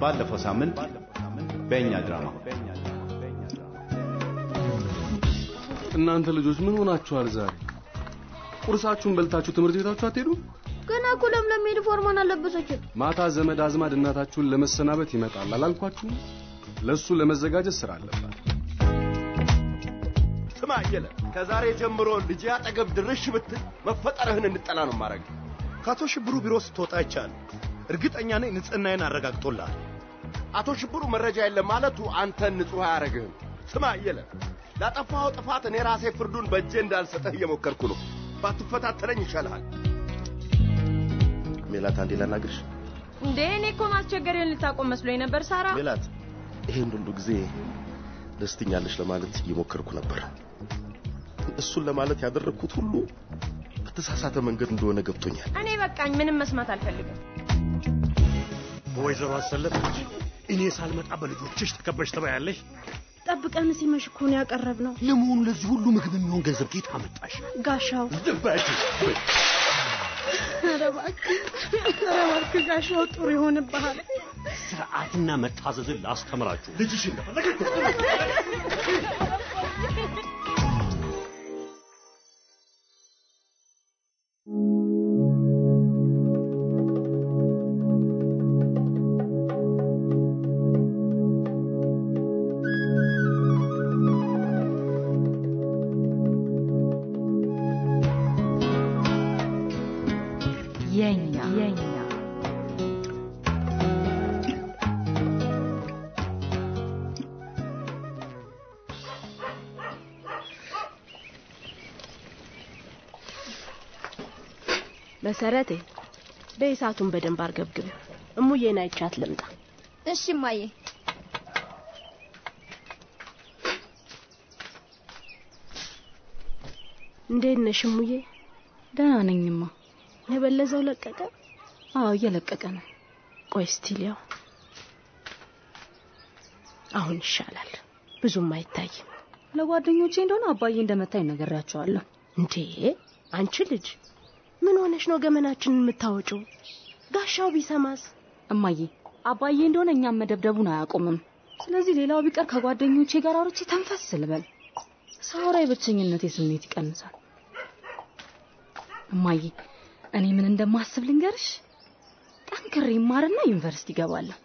ባለፈው ሳምንት በእኛ ድራማ እናንተ ልጆች ምን ሆናችኋል ዛሬ? ቁርሳችሁን በልታችሁ ትምህርት ቤታችሁ አትሄዱ? ገና እኮ ለምለም ዩኒፎርሟን አለበሰችም። ማታ ዘመድ አዝማድ እናታችሁን ለመሰናበት ይመጣል አላልኳችሁም? ለሱ ለመዘጋጀት ስራ አለባት። ስማ አየለ፣ ከዛሬ ጀምሮ ልጅ አጠገብ ድርሽ ብትል መፈጠርህን እንጠላ ነው ማድረግ። ከአቶ ሽብሩ ቢሮ ስትወጣ ይቻል እርግጠኛ ነኝ ንጽህናዬን አረጋግጦልሃል። አቶ ሽብሩ መረጃ የለም ማለቱ አንተን ንጹሕ አያረግህም። ስማ አየለ፣ ላጠፋኸው ጥፋት እኔ ራሴ ፍርዱን በእጄ እንዳልሰጠህ እየሞከርኩ ነው። ባትፈታተለኝ ይሻልሃል። ሜላት አንዴ ላናግርሽ። እንዴ እኔ እኮ ማስቸገሪውን ልታቆም መስሎኝ ነበር ሳራ። ሜላት ይሄን ሁሉ ጊዜ ደስትኛለሽ ለማለት እየሞከርኩ ነበር። እሱን ለማለት ያደረግኩት ሁሉ በተሳሳተ መንገድ እንደሆነ ገብቶኛል። እኔ በቃኝ፣ ምንም መስማት አልፈልግም። ወይዘሮ አሰለፈች እኔ ሳልመጣ በልጆችሽ ተከበሽ ትበያለሽ። ጠብቀን ሲመሽ እኮ ነው ያቀረብነው። ለመሆኑ ለዚህ ሁሉ ምግብ የሚሆን ገንዘብ ከየት አመጣሽ? ጋሻው እባክህ ኧረ እባክህ ጋሻው ጥሩ ይሆንብሃል። ስርዓትና መታዘዝን ላስተምራችሁ። ልጅሽ እንደፈለገ መሰረቴ በኢሳቱን በደንብ አርገብግብ። እሙዬን አይቻት ልምጣ። እሺ እማዬ። እንዴት ነሽ እሙዬ? ደህና ነኝማ። የበለዘው ለቀቀ? አዎ እየለቀቀ ነው። ቆይ እስቲ ሊያው አሁን ይሻላል፣ ብዙም አይታይም። ለጓደኞቼ እንደሆነ አባዬ እንደመታኝ ነግሬያቸዋለሁ። እንዴ አንቺ ልጅ ምን ሆነሽ ነው ገመናችንን የምታወጪው? ጋሻው ቢሰማስ? እማዬ አባዬ እንደሆነ እኛም መደብደቡን አያቆምም። ስለዚህ ሌላው ቢቀር ከጓደኞቼ ጋር አውርቼ ተንፈስ ልበል። ሳወራ የብቸኝነቴ ስሜት ይቀንሳል። እማዬ እኔ ምን እንደማስብ ልንገርሽ። ጠንክሬ ይማርና ዩኒቨርሲቲ እገባለሁ።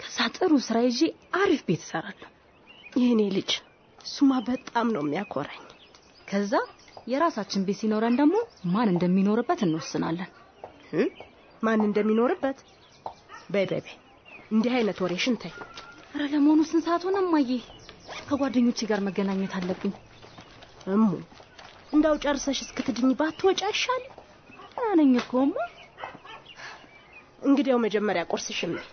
ከዛ ጥሩ ስራ ይዤ አሪፍ ቤት እሰራለሁ። የእኔ ልጅ እሱማ በጣም ነው የሚያኮራኝ። ከዛ የራሳችን ቤት ሲኖረን ደግሞ ማን እንደሚኖርበት እንወስናለን። እ? ማን እንደሚኖርበት? በይ በይ በይ እንዲህ አይነት ወሬሽን ተይ። ኧረ ለመሆኑ ስንት ሰዓት ሆነ እማዬ? ከጓደኞቼ ጋር መገናኘት አለብኝ። እሙ እንዳው ጨርሰሽ እስክትድኝ ባትወጪ አይሻልም? ደህና ነኝ እኮ እማ። እንግዲያው መጀመሪያ ቁርስሽን በይ።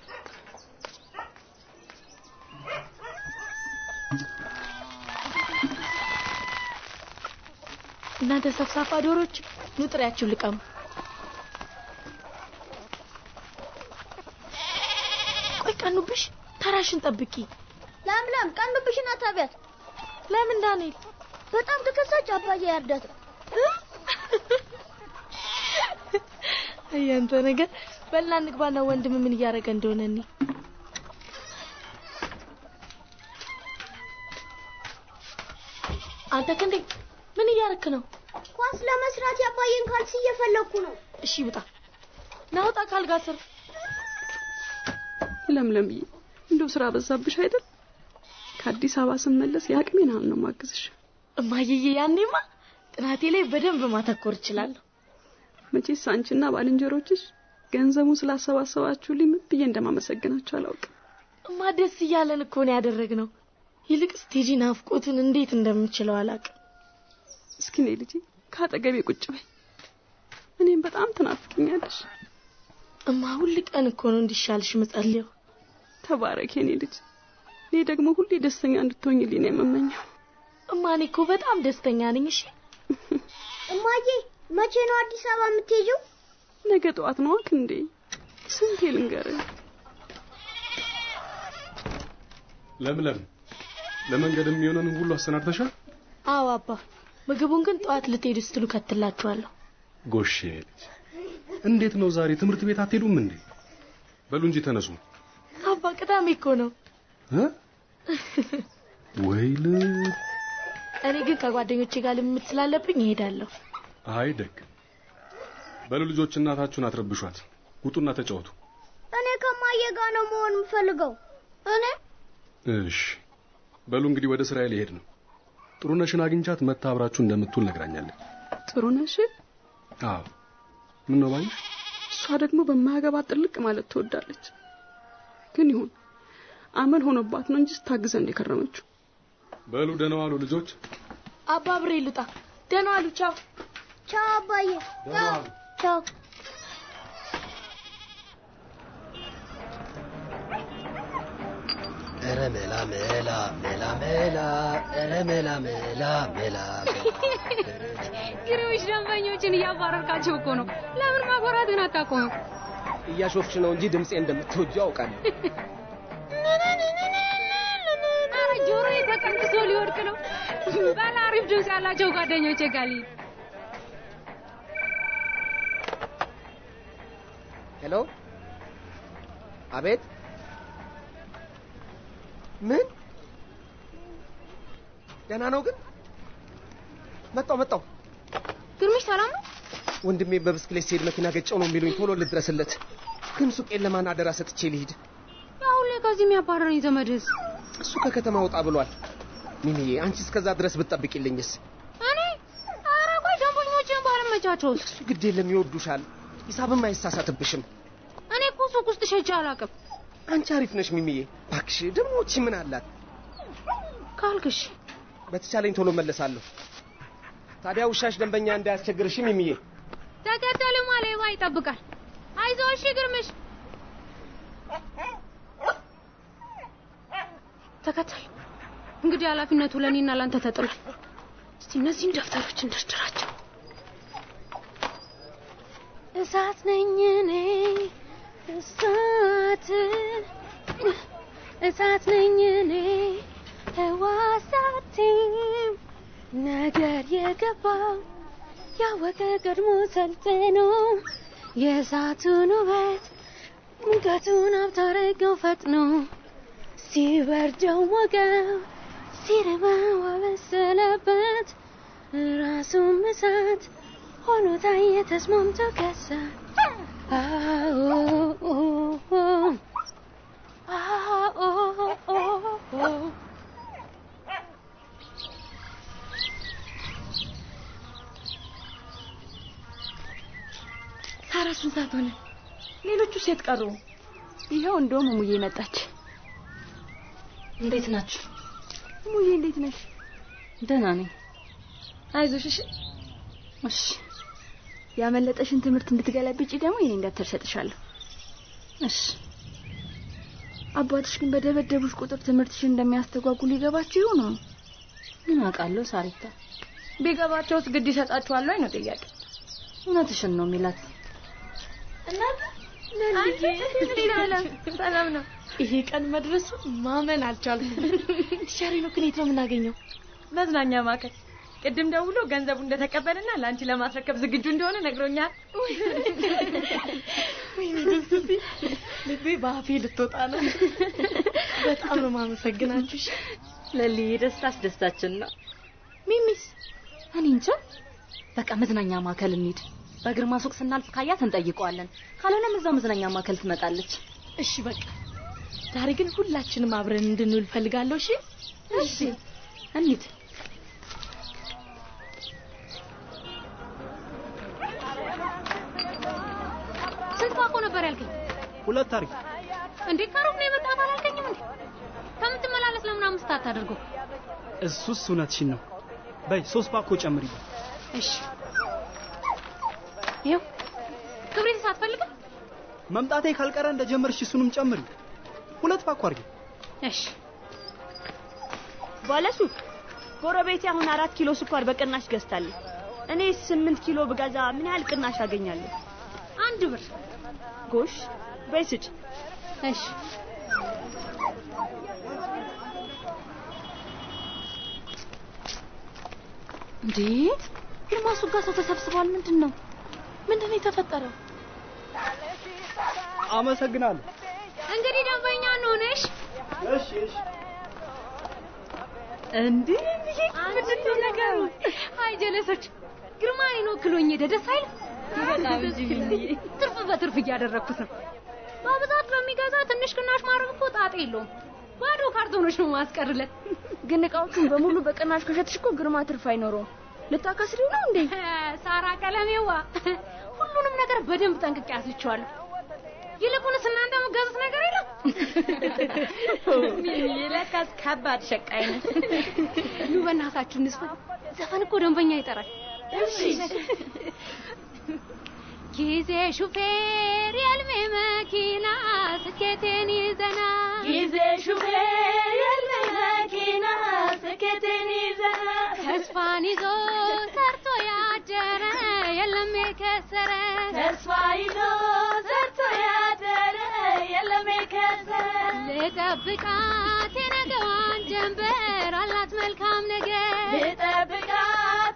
እናንተ ሰፍሳፋ ዶሮች ኑ ጥሪያችሁን ልቀሙ። ቆይ ቀኑብሽ፣ ተራሽን ጠብቂ። ለምለም ቀኑብሽን አታቢያት። ለምን ዳንኤል? በጣም ተከሳች አባዬ ያርዳት። አያንተ ነገር በልና እንግባና ወንድም ምን እያደረገ እንደሆነ እኔ አንተ ክንዴ ምን እያረክ ነው? ኳስ ለመስራት ያባዬን ካልሲ እየፈለኩ ነው። እሺ ውጣ፣ ናውጣ ካልጋ ስር ለምለምዬ እንደው ስራ በዛብሽ አይደል? ከአዲስ አበባ ስመለስ የአቅሜን ያህል ነው ማግዝሽ። እማዬዬ፣ ያኔማ ጥናቴ ላይ በደንብ ማተኮር እችላለሁ። መቼስ አንቺና ባልንጀሮችሽ ገንዘቡን ስላሰባሰባችሁልኝ ምን ብዬ እንደማመሰግናችሁ አላውቅም። እማ ደስ እያለን እኮ ነው ያደረግነው። ይልቅ ስቴጂ ናፍቆቱን እንዴት እንደምችለው አላውቅም። እስኪ ነይ ልጄ ከአጠገቤ ቁጭ በይ። እኔም በጣም ትናፍቅኛለሽ። እማ ሁል ቀን እኮ ነው እንዲሻልሽ ምጸልየው። ተባረክ የኔ ልጅ። እኔ ደግሞ ሁሌ ደስተኛ እንድትሆኝልኝ ነው የምመኘው። እማ እኔ እኮ በጣም ደስተኛ ነኝ። እሺ እማዬ መቼ ነው አዲስ አበባ የምትሄጂው? ነገ ጠዋት ነው እንዴ? ስንቴ ልንገርህ። ለምለም ለመንገድ የሚሆነን ሁሉ አሰናድተሻል? አዎ አባ። ምግቡን ግን ጠዋት ልትሄዱ ስትሉ ከትላችኋለሁ። ጎሽ እንዴት ነው ዛሬ ትምህርት ቤት አትሄዱም እንዴ? በሉ እንጂ ተነሱ። አባ ቅዳሜ እኮ ነው። እ? ወይ ልብ እኔ ግን ከጓደኞቼ ጋር ልምምድ ስላለብኝ እሄዳለሁ። አይ ደግ በሉ ልጆች እናታችሁን አትረብሿት ውጡና ተጫወቱ እኔ ከማየ ጋር ነው መሆን የምፈልገው። እኔ እሺ በሉ እንግዲህ ወደ ስራዬ ሊሄድ ነው ጥሩነሽን አግኝቻት መታ አብራችሁ እንደምትውል ነግራኛለች ጥሩ ነሽ። አዎ ምን ነው ባይሽ እሷ ደግሞ በማያገባ ጥልቅ ማለት ትወዳለች። ግን ይሁን አመል ሆኖባት ነው እንጂ ስታግዘን የከረመችው። በሉ ደህና ዋሉ ልጆች አባ አብሬ ልውጣ። ደህና ዋሉ። ቻው ቻው አባዬ። ቻው ቻው። ኧረ መላ መላ መላ መላ ኧረ መላ መላ መላ ግሬዎች ደንበኞችን እያባረርካቸው እኮ ነው። ለምን ማጓራትን አታቆም? እያሾፍሽ ነው እንጂ ድምፄ እንደምትወጂው አውቃለሁ። ኧረ ጆሮዬ ተቀንጥሶ ሊወድቅ ነው። ባለ አሪፍ ድምፅ ያላቸው ጓደኞቼ ጋር ልሂድ። ሄሎ፣ አቤት። ምን? ደህና ነው ግን? መጣው መጣው። ግርምሽ ሰላም ነው? ወንድሜ በብስክሌት ሲሄድ መኪና ገጨው ነው የሚሉኝ። ቶሎ ልድረስለት። ግን ሱቄን ለማን አደራ ሰጥቼ ልሂድ? አሁን ላይ ከዚህ የሚያባረረኝ ዘመድስ? እሱ ከከተማ ወጣ ብሏል። ሚሚዬ፣ አንቺ እስከዛ ድረስ ብትጠብቂልኝስ? እኔ ኧረ ቆይ ደንበኞችን ባለመቻቸውስ? እሱ ግድ የለም ይወዱሻል። ሂሳብም አይሳሳትብሽም። እኔ እኮ ሱቅ ውስጥ ሸጬ አላውቅም። አንቺ አሪፍ ነሽ ሚሚዬ። እባክሽ ደግሞ እቺ ምን አላት? ካልክሽ በተቻለኝ ቶሎ መለሳለሁ። ታዲያ ውሻሽ ደንበኛ እንዳያስቸግርሽ ሚሚዬ። ተከተልማ ሌባ ይጠብቃል። አይዞህ እሺ ግርምሽ። ተከተል። እንግዲህ ኃላፊነቱ ለእኔና ለአንተ ተጥሏል። እስቲ እነዚህን ደብተሮች እንደርድራቸው። እሳት ነኝ እኔ እሳት እሳት ነኝ እኔ ህዋሳቴም ነገር የገባው ያወቀ ቀድሞ ሰልጥኖ የእሳቱን ውበት ሙቀቱን አብታረገው ፈጥኖ ሲበርደው ሞቀው ሲርበው አበሰለበት። ራሱም እሳት ሆኖ ታየ ተስማምቶ ከሳ አዎ ሳራ ስንት ሰዓት ሆነ? ሌሎቹ ሴት ቀሩ። ይኸው እንደውም እሙዬ መጣች። እንዴት ናችሁ? እሙዬ እንዴት ነሽ? ደህና ነኝ። አይዞሽ እሺ። እሺ። ያመለጠሽን ትምህርት እንድትገለብጪ ደግሞ የኔ ደብተር ሰጥሻለሁ። እሺ። አባትሽ ግን በደበደቡሽ ቁጥር ትምህርትሽን እንደሚያስተጓጉል ይገባችሁ ይሆን? ምን አውቃለሁ ሳሪታ። ቢገባቸውስ ግድ ይሰጣችኋል ወይ ነው ጥያቄ። እውነትሽን ነው ሚላት። እናት ሰላም ነው። ይሄ ቀን መድረሱ ማመን አልቻልኩም። ነው ግን የት ነው የምናገኘው? መዝናኛ ማዕከል ቅድም ደውሎ ገንዘቡ እንደተቀበልና ለአንቺ ለማስረከብ ዝግጁ እንደሆነ ነግሮኛል። ልቤ በአፌ ልትወጣ ነው። በጣም ነው የማመሰግናችሁ። እሺ። ለሊ ደስታ አስደስታችን ነው። ሚሚስ እኔ እንጃ። በቃ መዝናኛ ማዕከል እንሂድ። በግርማ ሱቅ ስናልፍ ካያት እንጠይቀዋለን። ካልሆነም እዛው መዝናኛ ማዕከል ትመጣለች። እሺ በቃ ዛሬ ግን ሁላችንም አብረን እንድንውል ፈልጋለሁ። እሺ እሺ እንሂድ። ሁለት ታሪክ እንዴ ከሩቅ ነው የመጣሁት አላልከኝም እንዴ? ከምትመላለስ ለምን አምስት አታደርገው? እሱስ እውነትሽን ነው። በይ ሶስት ፓኮ ጨምሪበት። እሺ ይኸው ክብሪት ሳትፈልግም መምጣቴ ካልቀረ እንደጀመርሽ እሱንም ጨምሪ። ሁለት ፓኮ አድርጊ። እሺ ባለሱቅ ጎረቤቴ አሁን አራት ኪሎ ስኳር በቅናሽ ገዝታለች። እኔ ስምንት ኪሎ ብገዛ ምን ያህል ቅናሽ አገኛለሁ? አንድ ብር። ጎሽ በይ ስጭ። እሺ እንዴ ግርማ ሱቅ ጋር ሰው ተሰብስቧል። ምንድን ነው ምንድን ነው የተፈጠረው? አመሰግናለሁ። እንግዲህ ደንበኛ እንሆነሽ። እሺ እሺ እንዴ ምንድን ነው ነገሩ? አይ ጀለሶች ግርማ እኔን ወክሎኝ ሄደ። ደስ አይልም? ትርፍ በትርፍ እያደረግኩት ነው። በብዛት ለሚገዛ ትንሽ ቅናሽ ማድረግ እኮ ጣጣ የለውም። ባዶ ካርቶኖች ነው ማስቀርለት። ግን እቃዎቹን በሙሉ በቅናሽ ከሸጥሽ እኮ ግርማ ትርፍ አይኖረውም። ልታከስሪው ነው እንዴ? ሳራ ቀለሜዋ፣ ሁሉንም ነገር በደንብ ጠንቅቄ አስልቼዋለሁ። ይልቁንስ እናንተ መገዙት ነገር የለም። ሚሚዬ ለካስ ከባድ ሸቃይ ነሽ። ኑ በእናታችሁ እንስፈን። ዘፈን እኮ ደንበኛ ይጠራል። እሺ ጊዜ ሹፌር የልሜ መኪና ስኬቴን ይዘና ጊዜ ሹፌር የልሜ መኪና ስኬቴን ይዘና ተስፋን ይዞ ሰርቶ ያደረ የለም የከሰረ። ተስፋ ይዞ ሰርቶ ያደረ የለም የከሰረ። ልጠብቃት የነገዋን ጀንበር አላት መልካም ነገር። ልጠብቃት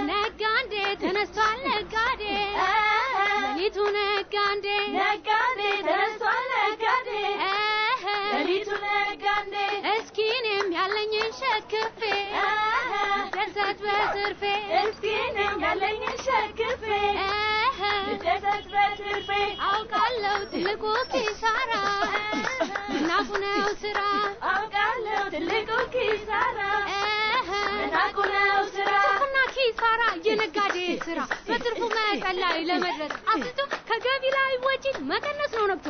ነገር ነጋዴ ተነስቷል ነጋዴ። ሌሊቱ ነጋዴ ነጋዴ ተነስቷል ነጋዴ። ሌሊቱ ነጋዴ እስኪ እኔም ያለኝን ሸክፌ ደሰት በትርፌ እስኪ እኔም ያለኝን ሸክፌ ደሰት በትርፌ አውቃለሁ ትልቁ ኪሳራ። ናቁ ነው ስራ። አውቃለሁ ትልቁ ኪሳራ። ናቁ ነው ስራ። ትርፍና ኪሳራ የነጋዴ ስራ። በትርፉ መጠን ላይ ለመድረስ አብዝቶ ከገቢ ላይ ወጪ መቀነስ ነው ነብቶ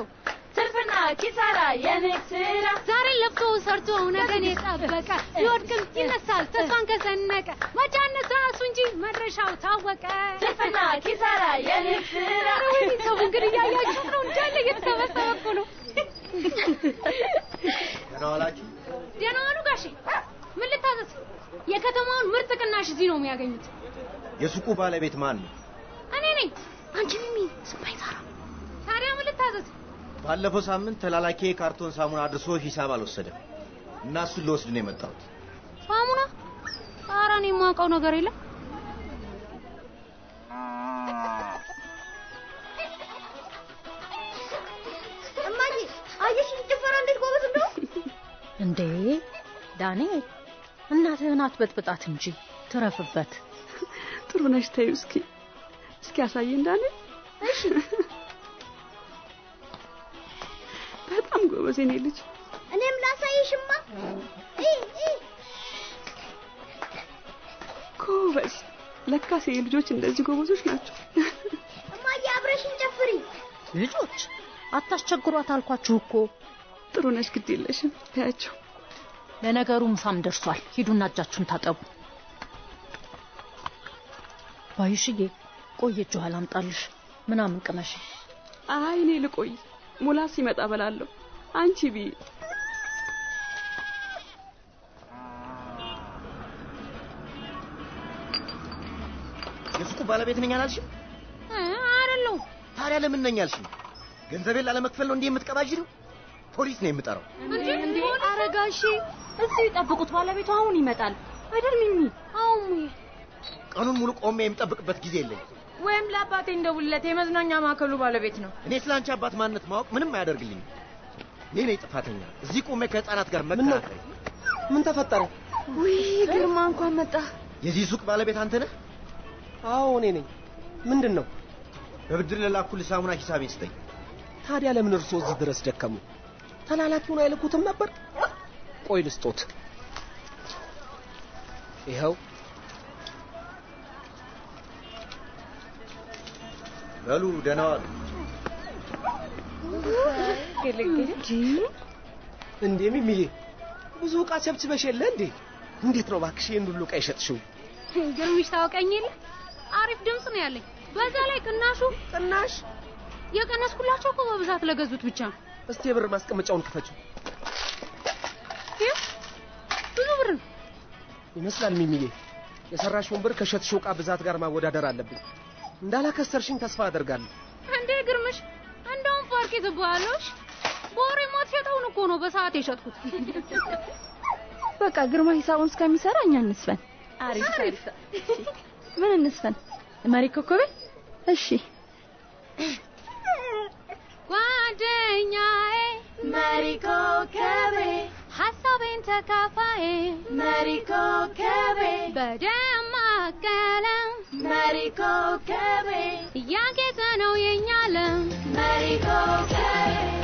ትርፍና ኪሳራ የንግድ ስራ ዛሬ ለፍቶ ሰርቶ ነገን የጠበቀ ቢወድቅም ይነሳል ተስፋን ከሰነቀ መጫነስ ራሱ እንጂ መድረሻው ታወቀ። ትርፍና ኪሳራ የንግድ ስራ ወይ ሰው እንግዲህ እያያችሁት ነው እንዳለ እየተሰበሰበ እኮ ነው። ደህና ዋላችሁ። ደህና ዋሉ ጋሼ። ምን ልታዘዝ? የከተማውን ምርጥ ቅናሽ እዚህ ነው የሚያገኙት። የሱቁ ባለቤት ማን ነው? እኔ ነኝ አንቺ ሚሚ ዝም በይ ዛራ ታዲያ ምን ልታዘዝ ባለፈው ሳምንት ተላላኪ ካርቶን ሳሙና አድርሶ ሂሳብ አልወሰደም እና እሱን ልወስድ ነው የመጣሁት። ሳሙና ኧረ እኔ የማውቀው ነገር የለም እማዬ አየሽ ጭፈራ እንዴት ጎበዝ እንደው እንዴ ዳንኤል እናትህን አትበጥብጣት እንጂ ትረፍበት። ጥሩ ነሽ። ተይው እስኪ እስኪ ያሳየን ዳንኤል። እሺ በጣም ጎበዝ የኔ ልጅ። እኔም ላሳይሽማ እ እ ጎበዝ። የኔ ልጆች እንደዚህ ጎበዞች ናቸው። እማዬ አብረሽኝ ጨፍሪ ልጆች አታስቸግሯት አልኳችሁ እኮ። ጥሩ ነሽ፣ ግድ የለሽም። ታያቸው። ለነገሩ ምሳም ደርሷል። ሂዱና እጃችሁን ታጠቡ። ባዩሽዬ ቆየች ውሃ ላምጣልሽ ምናምን ቅመሽ። አይ እኔ ልቆይ፣ ሙላ ሲመጣ በላለሁ። አንቺ ቢ የሱቁ ባለቤት ነኝ አላልሽም? አይደለሁም። ታዲያ ለምን ነኝ አልሽኝ? ገንዘቤን ላለመክፈል ነው እንዲህ የምትቀባዥሪው? ፖሊስ ነው የምጠራው። እንዴ አረጋሺ እዚህ ይጠብቁት፣ ባለቤቱ አሁን ይመጣል አይደል ሚሚ? አሁን ቀኑን ሙሉ ቆሜ የምጠብቅበት ጊዜ የለኝ። ወይም ለአባቴ እንደውለት የመዝናኛ ማዕከሉ ባለቤት ነው። እኔ ስለ አንቺ አባት ማንነት ማወቅ ምንም አያደርግልኝም። እኔ ነኝ ጥፋተኛ። እዚህ ቆሜ ከህፃናት ጋር መከራከር። ምን ተፈጠረ? ውይ ግርማ እንኳን መጣ። የዚህ ሱቅ ባለቤት አንተ ነህ? አዎ እኔ ነኝ። ምንድን ነው? በብድር ለላኩልህ ሳሙና ሂሳቤን ስጠኝ። ታዲያ ለምን እርሶ እዚህ ድረስ ደከሙ? ተላላኪውን አይልኩትም ነበር? ቆይ ልስጦት። ይኸው በሉ ደህና ዋሉ። እንዴ ሚሚዬ፣ ብዙ ዕቃ ሰብስበሽ የለ እንዴ? እንዴት ነው እባክሽ ይህን ሁሉ ዕቃ የሸጥሽው? ግርምሽ ታውቀኝ የለ አሪፍ ድምፅ ነው ያለኝ። በዛ ላይ ቅናሹ ቅናሽ የቀነስኩላቸው እኮ በብዛት ለገዙት ብቻ ነው። እስቲ የብር ማስቀመጫውን ክፈችው። ብዙ ብር ነው ይመስላል ሚሚዬ። የሰራሽውን ብር ከሸጥሽው ዕቃ ብዛት ጋር ማወዳደር አለብኝ። እንዳላከሰርሽኝ ተስፋ አደርጋለሁ። እንዴ ግርምሽ፣ እንደውም ፓርክ ትባያለሽ። በወሬ የማትሸጠውን እኮ ነው በሰዓት የሸጥኩት። በቃ ግርማ ሂሳቡን እስከሚሰራ እኛ እንስፈን። አሪፍ አሪፍ። ምን እንስፈን? መሪ ኮከቤ? እሺ ጓደኛዬ መሪ ኮከቤ ሀሳቤን ተካፋዬ መሪ ኮከቤ በደማቅ ቀለም መሪ ኮከቤ እያጌጠ ነው የኛ ዓለም። መሪ ኮከቤ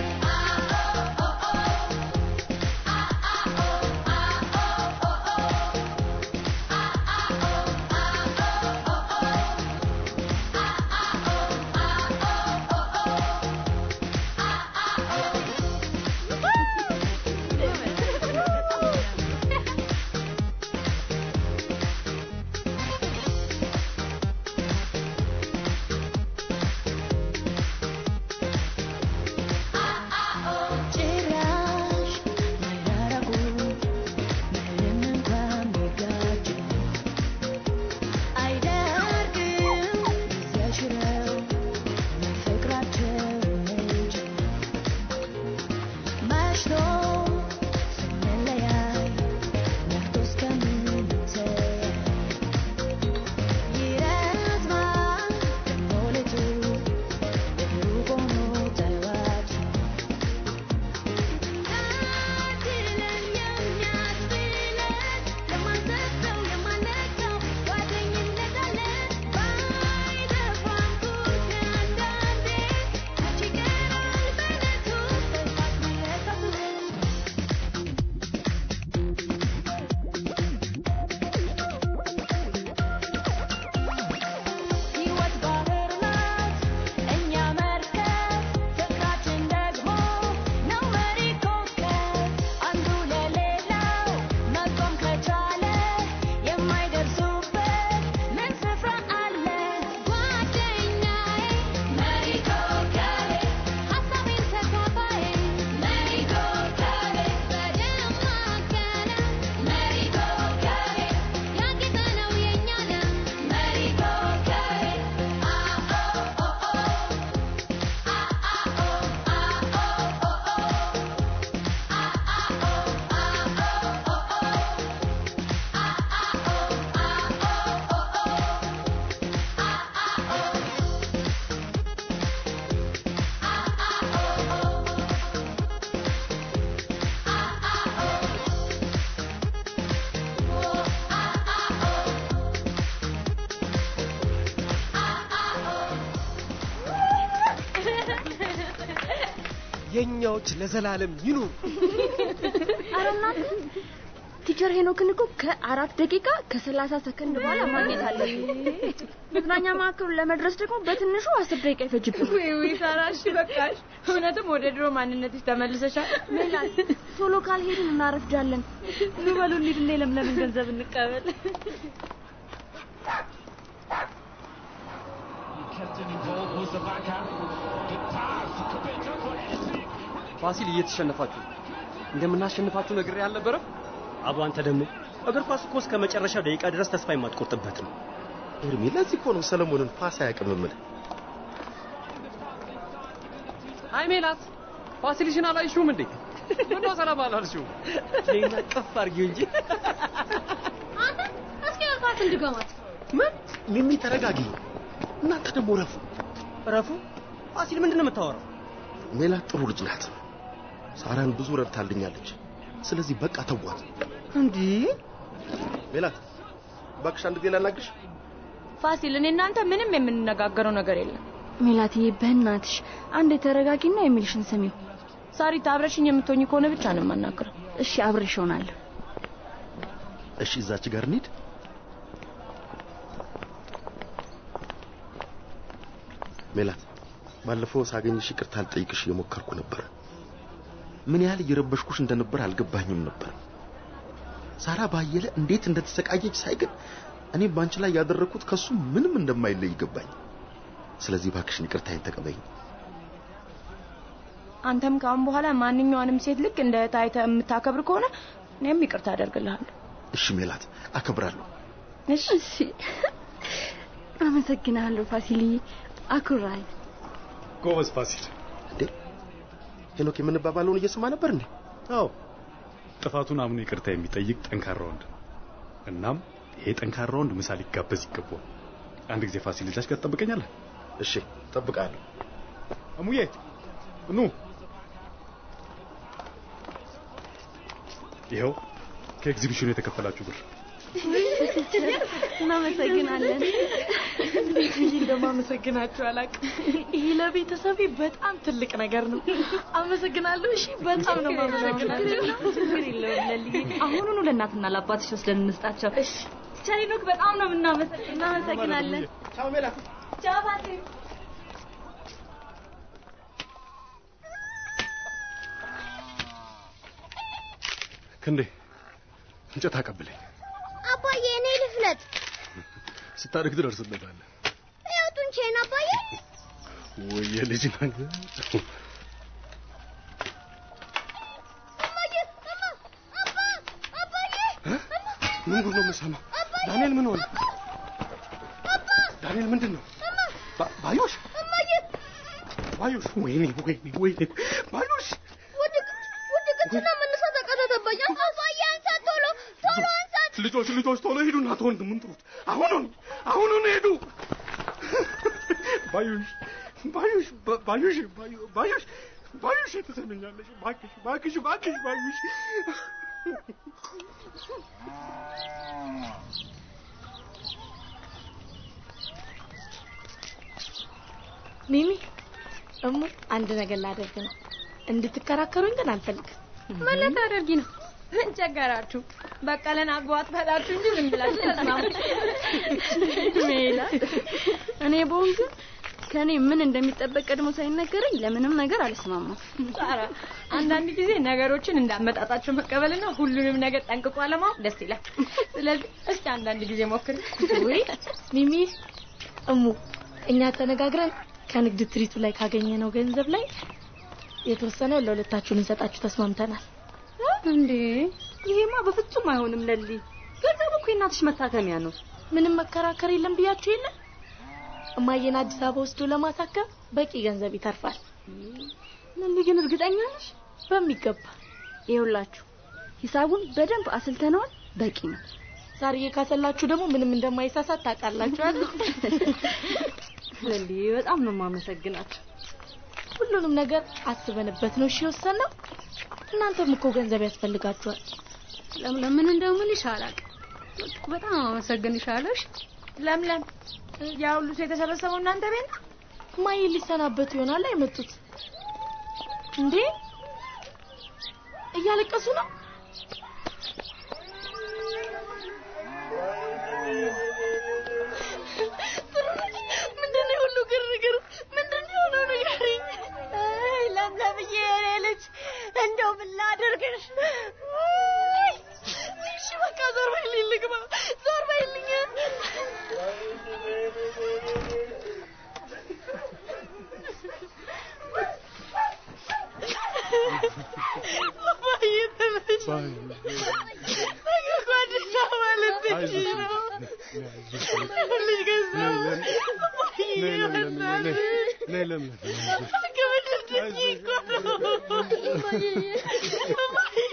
የኛዎች ለዘላለም ይኑሩ። ኧረ እናንተ teacher ሄኖክን እኮ ከአራት ደቂቃ ከሰላሳ ሰከንድ በኋላ ማግኘት አለብን። መዝናኛ ማዕከሉ ለመድረስ ደግሞ በትንሹ አስር ደቂቃ ይፈጅብን። ውይ ውይ ሳራሽ በቃሽ። እውነትም ወደ ድሮ ማንነትሽ ተመልሰሻል። ሜላት ቶሎ ካልሄድን እናረፍዳለን። ኑ በሉ እንሂድና የለምለምን ገንዘብ እንቀበል። ፋሲል እየተሸነፋችሁ ነው። እንደምናሸንፋችሁ ነግሬ አልነበረም? አቡ አንተ ደግሞ እግር ኳስ እኮ እስከ መጨረሻው ደቂቃ ድረስ ተስፋ የማትቆርጥበት ነው። ኤርሚ፣ ለዚህ እኮ ነው ሰለሞንን ኳስ አያውቅም የምልህ። አይ ሜላት፣ ፋሲልሽን አላይሽውም እንዴ? ምነው ሰላም አላልሽውም? ሌላ እቅፍ አድርጊው እንጂ አንተ እስኪ ያልኳት እንድገማት ምን? ሚሚ ተረጋጊ። እናንተ ደግሞ ረፉ ረፉ። ፋሲል ምንድን ነው የምታወራው? ሜላት ጥሩ ልጅ ናት። ሳራን ብዙ ረድታልኛለች። ስለዚህ በቃ ተዋት። እንዲህ ሜላት እባክሽ አንድ ጊዜ ላናግርሽ። ፋሲል፣ እኔ እናንተ ምንም የምንነጋገረው ነገር የለም። ሜላትዬ በእናትሽ አንድ የተረጋጊና የሚልሽን ስሚው። ሳሪት አብረሽኝ የምትሆኝ ከሆነ ብቻ ነው የማናግረው። እሺ አብሬሽ እሆናለሁ። እሺ እዛች ጋር እንሂድ። ሜላት ባለፈው ሳገኝሽ ይቅርታ ልጠይቅሽ እየሞከርኩ ነበር። ምን ያህል እየረበሽኩሽ እንደነበር አልገባኝም ነበር። ሳራ ባየለ እንዴት እንደተሰቃየች ሳይ ግን እኔም በአንቺ ላይ ያደረግኩት ከሱ ምንም እንደማይለይ ይገባኝ። ስለዚህ እባክሽን ይቅርታዬን ተቀበይኝ። አንተም ከአሁን በኋላ ማንኛዋንም ሴት ልክ እንደ አይተህ የምታከብር ከሆነ እኔም ይቅርታ አደርግልሃለሁ። እሺ ሜላት፣ አከብራለሁ። እሺ እሺ። አመሰግናለሁ ፋሲልዬ፣ አኩራይ። ጎበዝ ፋሲል። ሄኖክ የምንባባለውን እየሰማ ነበር እንዴ? አዎ፣ ጥፋቱን አምኖ ይቅርታ የሚጠይቅ ጠንካራ ወንድ። እናም ይሄ ጠንካራ ወንድ ምሳ ሊጋበዝ ይገባዋል። አንድ ጊዜ ፋሲል ልጃች ጋር ትጠብቀኛለህ? እሺ፣ እጠብቃለሁ። እሙዬ ኑ። ይኸው ከኤግዚቢሽኑ የተከፈላችሁ ብር እናመሰግናለን። እንዴት ብዬ እንደማመሰግናችሁ አላውቅም። ይህ ለቤተሰቤ በጣም ትልቅ ነገር ነው። አመሰግናለሁ። እሺ፣ በጣም ነው ለልዬ። አሁኑኑ ለእናትና ለአባትሽ ወስደን እንስጣቸው። ቻይኖክ በጣም ነው እናመሰግናለን። ቻው ሜላት። ቻው ባቴ። ክንዴ እንጨት አቀብለኝ። እኔ ልፍለጥ። ስታድግ ትደርስበታለህ። ያው ጡንቻዬን አባዬ። ወይ የልጅ ነገር ምን ጉድ ነው የምሰማው? ዳንኤል ምን ሆነ? ዳንኤል ምንድን ነው? ባዩሽ ባዩሽ፣ ወይኔ ወይኔ ወይኔ ባዩሽ ውድቅ ውድቅትና መነሳት አቃታት አባዬ። አባዬ አንሳት፣ ቶሎ ቶሎ አንሳት። ልጆች ልጆች ቶሎ ሂዱና ወንድሙን ጥሩት። አሁኑን አሁኑን ሄዱ። ባዩሽ ባዩሽ ባዩሽ ባዩ- ባዩሽ ባዩሽ ትሰሚኛለሽ? እባክሽ እባክሽ እባክሽ ባዩሽ ሚሚ እሙ አንድ ነገር ላደርግ ነው። እንድትከራከሩኝ ግን አልፈልግም። ምን ልታደርጊ ነው? ምን ቸገራችሁ? በቀለን አግባት በላችሁ እንጂ ዝም ብላችሁ ተስማሙ። ሜላት፣ እኔ በሆን ግን ከእኔ ምን እንደሚጠበቅ ቀድሞ ሳይነገረኝ ለምንም ነገር አልስማማም። ኧረ አንዳንድ ጊዜ ነገሮችን እንዳመጣጣቸው መቀበልና ሁሉንም ነገር ጠንቅቆ አለማወቅ ደስ ይላል። ስለዚህ እስኪ አንዳንድ ጊዜ ሞክር። ውይ ሚሚ እሙ እኛ ተነጋግረን ከንግድ ትርኢቱ ላይ ካገኘነው ገንዘብ ላይ የተወሰነው ለሁለታችሁን እንሰጣችሁ ተስማምተናል። እንዴ ይሄማ በፍጹም አይሆንም ለሊ። ገንዘቡ እኮ የእናትሽ መታከሚያ ነው። ምንም መከራከር የለም ብያችሁ የለ እማዬን አዲስ አበባ ወስዶ ለማሳከም በቂ ገንዘብ ይተርፋል። ለሊ ግን እርግጠኛ ነሽ? በሚገባ ይኸውላችሁ ሂሳቡን በደንብ አስልተነዋል። በቂ ነው። ዛሬ ካሰላችሁ ደግሞ ምንም እንደማይሳሳት ታውቃላችሁ አይደል? ለሊ በጣም ነው የማመሰግናቸው። ሁሉንም ነገር አስበንበት ነው እሺ የወሰንነው። እናንተም እኮ ገንዘብ ያስፈልጋችኋል። ለምለም ምን እንደምልሽ አላውቅም። በጣም አመሰግንሻለሽ። ለምለም ያ ሁሉ ሰው የተሰበሰበው እናንተ ቤት ነው? እማዬ ሊሰናበቱ ይሆናል የመጡት። እንዴ እያለቀሱ ነው? ምንድን ነው ሁሉ ግርግር? ምንድን ነው የሆነው ንገሪኝ። አይ ለምለምዬ የኔ ልጅ እንደው ምን ላድርግሽ? እሺ በቃ ዞር በይልኝ ልግባ። ዞር በይልኝ። አባዬ ተመች ነገ እኮ አዲስ አበባ ልትሄጂ ነው። ልጅ ገዛሁ። አባዬ